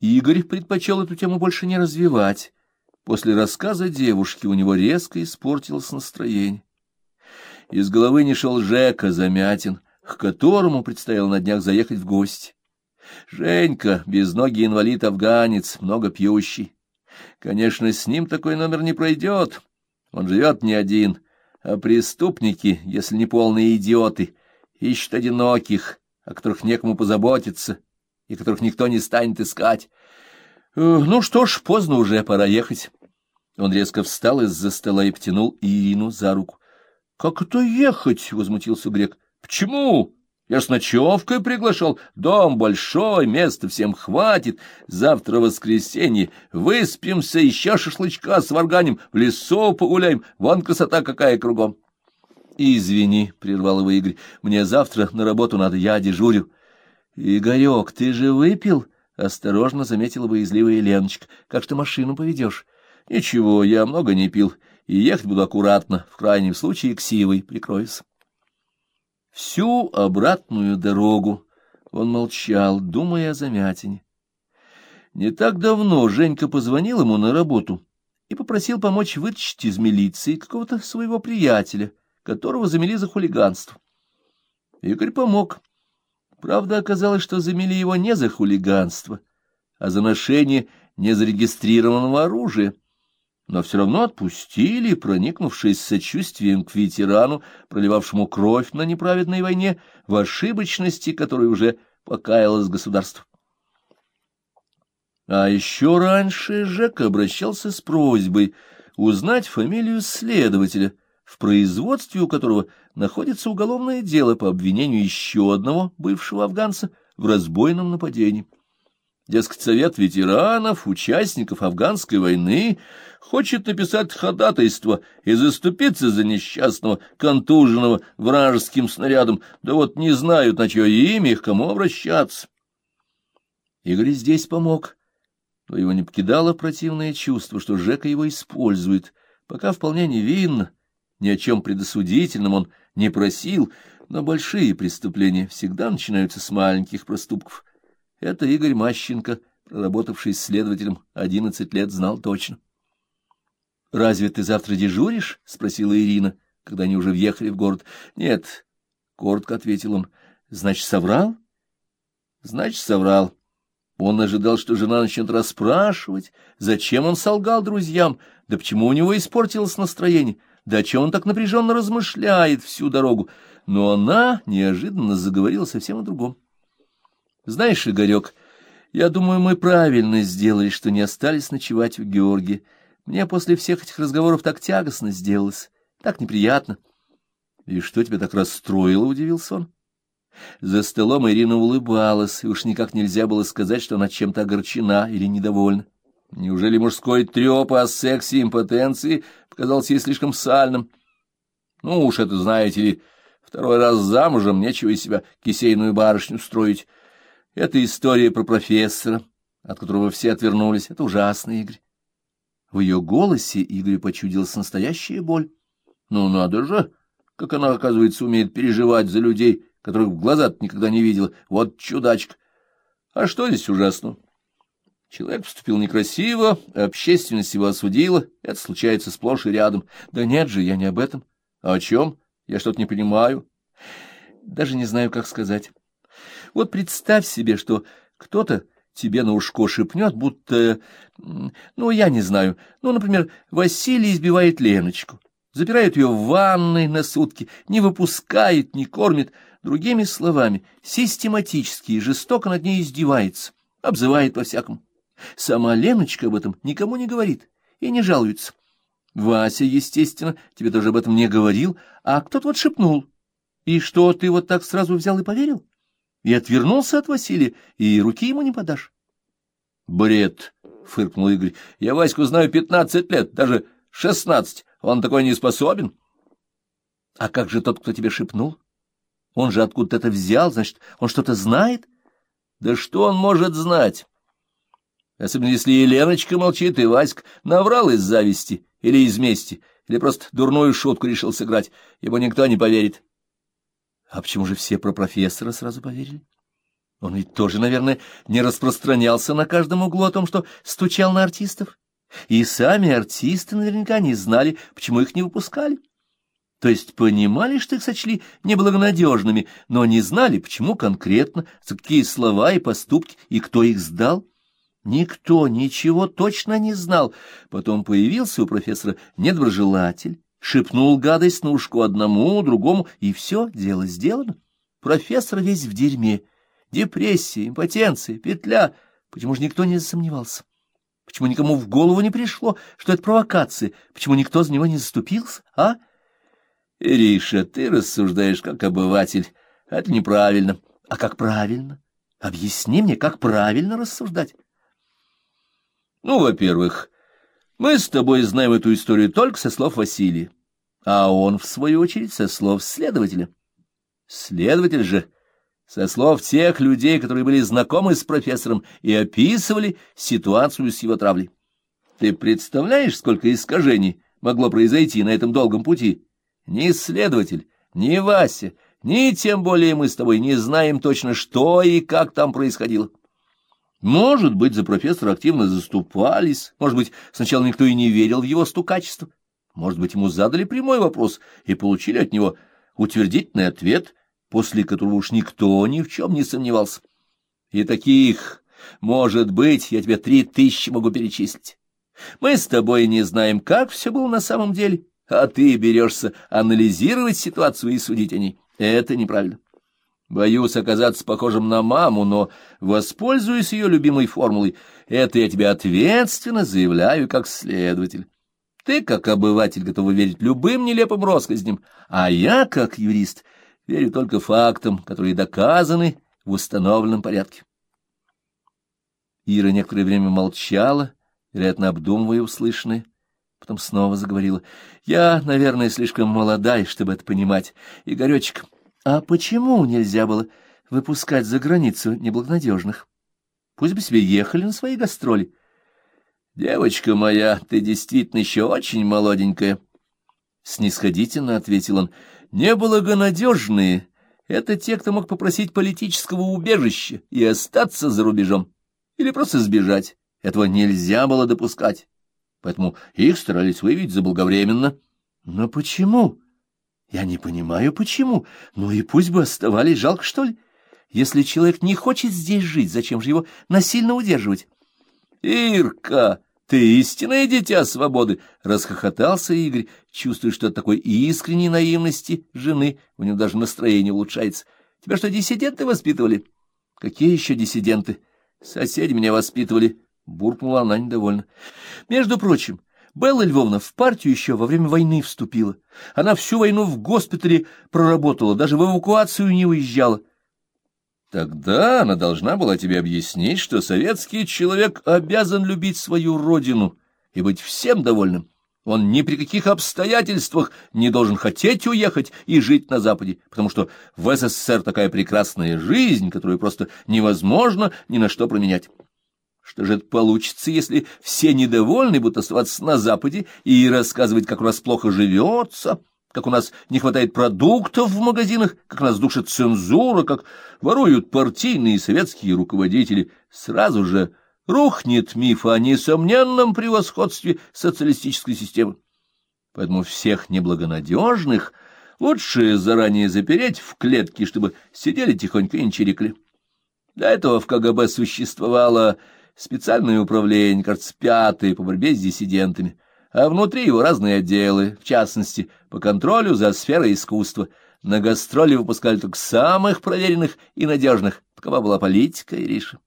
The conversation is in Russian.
Игорь предпочел эту тему больше не развивать. После рассказа девушки у него резко испортилось настроение. Из головы не шел Жека Замятин, к которому предстояло на днях заехать в гости. Женька, безногий инвалид-афганец, много пьющий. Конечно, с ним такой номер не пройдет. Он живет не один, а преступники, если не полные идиоты, ищут одиноких, о которых некому позаботиться и которых никто не станет искать. Э, ну что ж, поздно уже, пора ехать. Он резко встал из-за стола и потянул Ирину за руку. — Как это ехать? — возмутился грек. — Почему? Я с ночевкой приглашал. Дом большой, места всем хватит. Завтра воскресенье. Выспимся, еще шашлычка с варганем. В лесу погуляем. Вон красота какая кругом. — Извини, — прервал его Игорь, — мне завтра на работу надо, я дежурю. — Игорек, ты же выпил? — осторожно заметила боязливая Леночка. — Как ты машину поведешь? — Ничего, я много не пил, и ехать буду аккуратно, в крайнем случае ксивой прикроюсь. Всю обратную дорогу он молчал, думая о замятине. Не так давно Женька позвонил ему на работу и попросил помочь вытащить из милиции какого-то своего приятеля, которого замели за хулиганство. Игорь помог. Правда, оказалось, что замели его не за хулиганство, а за ношение незарегистрированного оружия но все равно отпустили, проникнувшись сочувствием к ветерану, проливавшему кровь на неправедной войне, в ошибочности, которой уже покаялось государство. А еще раньше Жека обращался с просьбой узнать фамилию следователя, в производстве у которого находится уголовное дело по обвинению еще одного бывшего афганца в разбойном нападении. Дескать, совет ветеранов, участников афганской войны, хочет написать ходатайство и заступиться за несчастного, контуженного вражеским снарядом, да вот не знают, на чье имя их кому обращаться. Игорь здесь помог, но его не покидало противное чувство, что Жека его использует, пока вполне невинно, ни о чем предосудительном он не просил, но большие преступления всегда начинаются с маленьких проступков — это Игорь Мащенко, проработавший следователем одиннадцать лет, знал точно. — Разве ты завтра дежуришь? — спросила Ирина, когда они уже въехали в город. — Нет, — коротко ответил он. — Значит, соврал? — Значит, соврал. Он ожидал, что жена начнет расспрашивать, зачем он солгал друзьям, да почему у него испортилось настроение, да чем он так напряженно размышляет всю дорогу. Но она неожиданно заговорила совсем о другом. Знаешь, Игорек, я думаю, мы правильно сделали, что не остались ночевать у Георгия. Мне после всех этих разговоров так тягостно сделалось, так неприятно. — И что тебя так расстроило? — удивился он. За столом Ирина улыбалась, и уж никак нельзя было сказать, что она чем-то огорчена или недовольна. Неужели мужской треп о сексе и импотенции показался ей слишком сальным? Ну уж это, знаете ли, второй раз замужем, нечего из себя кисейную барышню строить. Это история про профессора, от которого все отвернулись. Это ужасно, Игорь. В ее голосе Игорь почудилась настоящая боль. Ну, надо же, как она, оказывается, умеет переживать за людей, которых в глаза никогда не видела. Вот чудачка. А что здесь ужасно? Человек поступил некрасиво, общественность его осудила. Это случается сплошь и рядом. Да нет же, я не об этом. А о чем? Я что-то не понимаю. Даже не знаю, как сказать. Вот представь себе, что кто-то тебе на ушко шепнет, будто... Ну, я не знаю. Ну, например, Василий избивает Леночку, запирает ее в ванной на сутки, не выпускает, не кормит. Другими словами, систематически и жестоко над ней издевается, обзывает по-всякому. Сама Леночка об этом никому не говорит и не жалуется. Вася, естественно, тебе тоже об этом не говорил, а кто-то вот шепнул. И что, ты вот так сразу взял и поверил? и отвернулся от Василия, и руки ему не подашь. — Бред! — фыркнул Игорь. — Я Ваську знаю пятнадцать лет, даже шестнадцать. Он такой не способен. — А как же тот, кто тебе шепнул? Он же откуда-то это взял, значит, он что-то знает? — Да что он может знать? Особенно если и Леночка молчит, и Васька наврал из зависти или из мести, или просто дурную шутку решил сыграть. Ему никто не поверит. А почему же все про профессора сразу поверили? Он ведь тоже, наверное, не распространялся на каждом углу о том, что стучал на артистов. И сами артисты наверняка не знали, почему их не выпускали. То есть понимали, что их сочли неблагонадежными, но не знали, почему конкретно, за какие слова и поступки, и кто их сдал. Никто ничего точно не знал. Потом появился у профессора недоброжелатель, шепнул гадость на ушко одному, другому, и все, дело сделано. Профессор весь в дерьме. Депрессия, импотенция, петля. Почему же никто не засомневался? Почему никому в голову не пришло, что это провокация? Почему никто за него не заступился, а? Ириша, ты рассуждаешь как обыватель. Это неправильно. А как правильно? Объясни мне, как правильно рассуждать. Ну, во-первых, мы с тобой знаем эту историю только со слов Василия, а он, в свою очередь, со слов следователя. Следователь же со слов тех людей, которые были знакомы с профессором и описывали ситуацию с его травлей. Ты представляешь, сколько искажений могло произойти на этом долгом пути? Ни следователь, ни Вася, ни тем более мы с тобой не знаем точно, что и как там происходило. Может быть, за профессора активно заступались, может быть, сначала никто и не верил в его стукачество, может быть, ему задали прямой вопрос и получили от него утвердительный ответ — после которого уж никто ни в чем не сомневался. И таких, может быть, я тебе три тысячи могу перечислить. Мы с тобой не знаем, как все было на самом деле, а ты берешься анализировать ситуацию и судить о ней. Это неправильно. Боюсь оказаться похожим на маму, но, воспользуюсь ее любимой формулой, это я тебе ответственно заявляю как следователь. Ты, как обыватель, готов верить любым нелепым россказням, а я, как юрист, — Верю только фактам, которые доказаны в установленном порядке. Ира некоторое время молчала, вероятно, обдумывая услышанное, потом снова заговорила. «Я, наверное, слишком молодая, чтобы это понимать. Игоречек, а почему нельзя было выпускать за границу неблагонадежных? Пусть бы себе ехали на свои гастроли». «Девочка моя, ты действительно еще очень молоденькая», — снисходительно ответил он, — Неблагонадежные — это те, кто мог попросить политического убежища и остаться за рубежом, или просто сбежать. Этого нельзя было допускать, поэтому их старались выявить заблаговременно. Но почему? Я не понимаю, почему. Ну и пусть бы оставались, жалко, что ли? Если человек не хочет здесь жить, зачем же его насильно удерживать? Ирка! Ты истинное дитя свободы! — расхохотался Игорь, чувствуя, что от такой искренней наивности жены у него даже настроение улучшается. — Тебя что, диссиденты воспитывали? — Какие еще диссиденты? — Соседи меня воспитывали, — буркнула она недовольно. — Между прочим, Белла Львовна в партию еще во время войны вступила. Она всю войну в госпитале проработала, даже в эвакуацию не уезжала. Тогда она должна была тебе объяснить, что советский человек обязан любить свою родину и быть всем довольным. Он ни при каких обстоятельствах не должен хотеть уехать и жить на Западе, потому что в СССР такая прекрасная жизнь, которую просто невозможно ни на что променять. Что же это получится, если все недовольны будут оставаться на Западе и рассказывать, как у нас плохо живется? как у нас не хватает продуктов в магазинах, как нас душит цензура, как воруют партийные и советские руководители, сразу же рухнет миф о несомненном превосходстве социалистической системы. Поэтому всех неблагонадежных лучше заранее запереть в клетки, чтобы сидели тихонько и не чирикали. Для этого в КГБ существовало специальное управление, кажется, пятое по борьбе с диссидентами а внутри его разные отделы, в частности, по контролю за сферой искусства. На гастроли выпускали только самых проверенных и надежных. Такова была политика Ириша.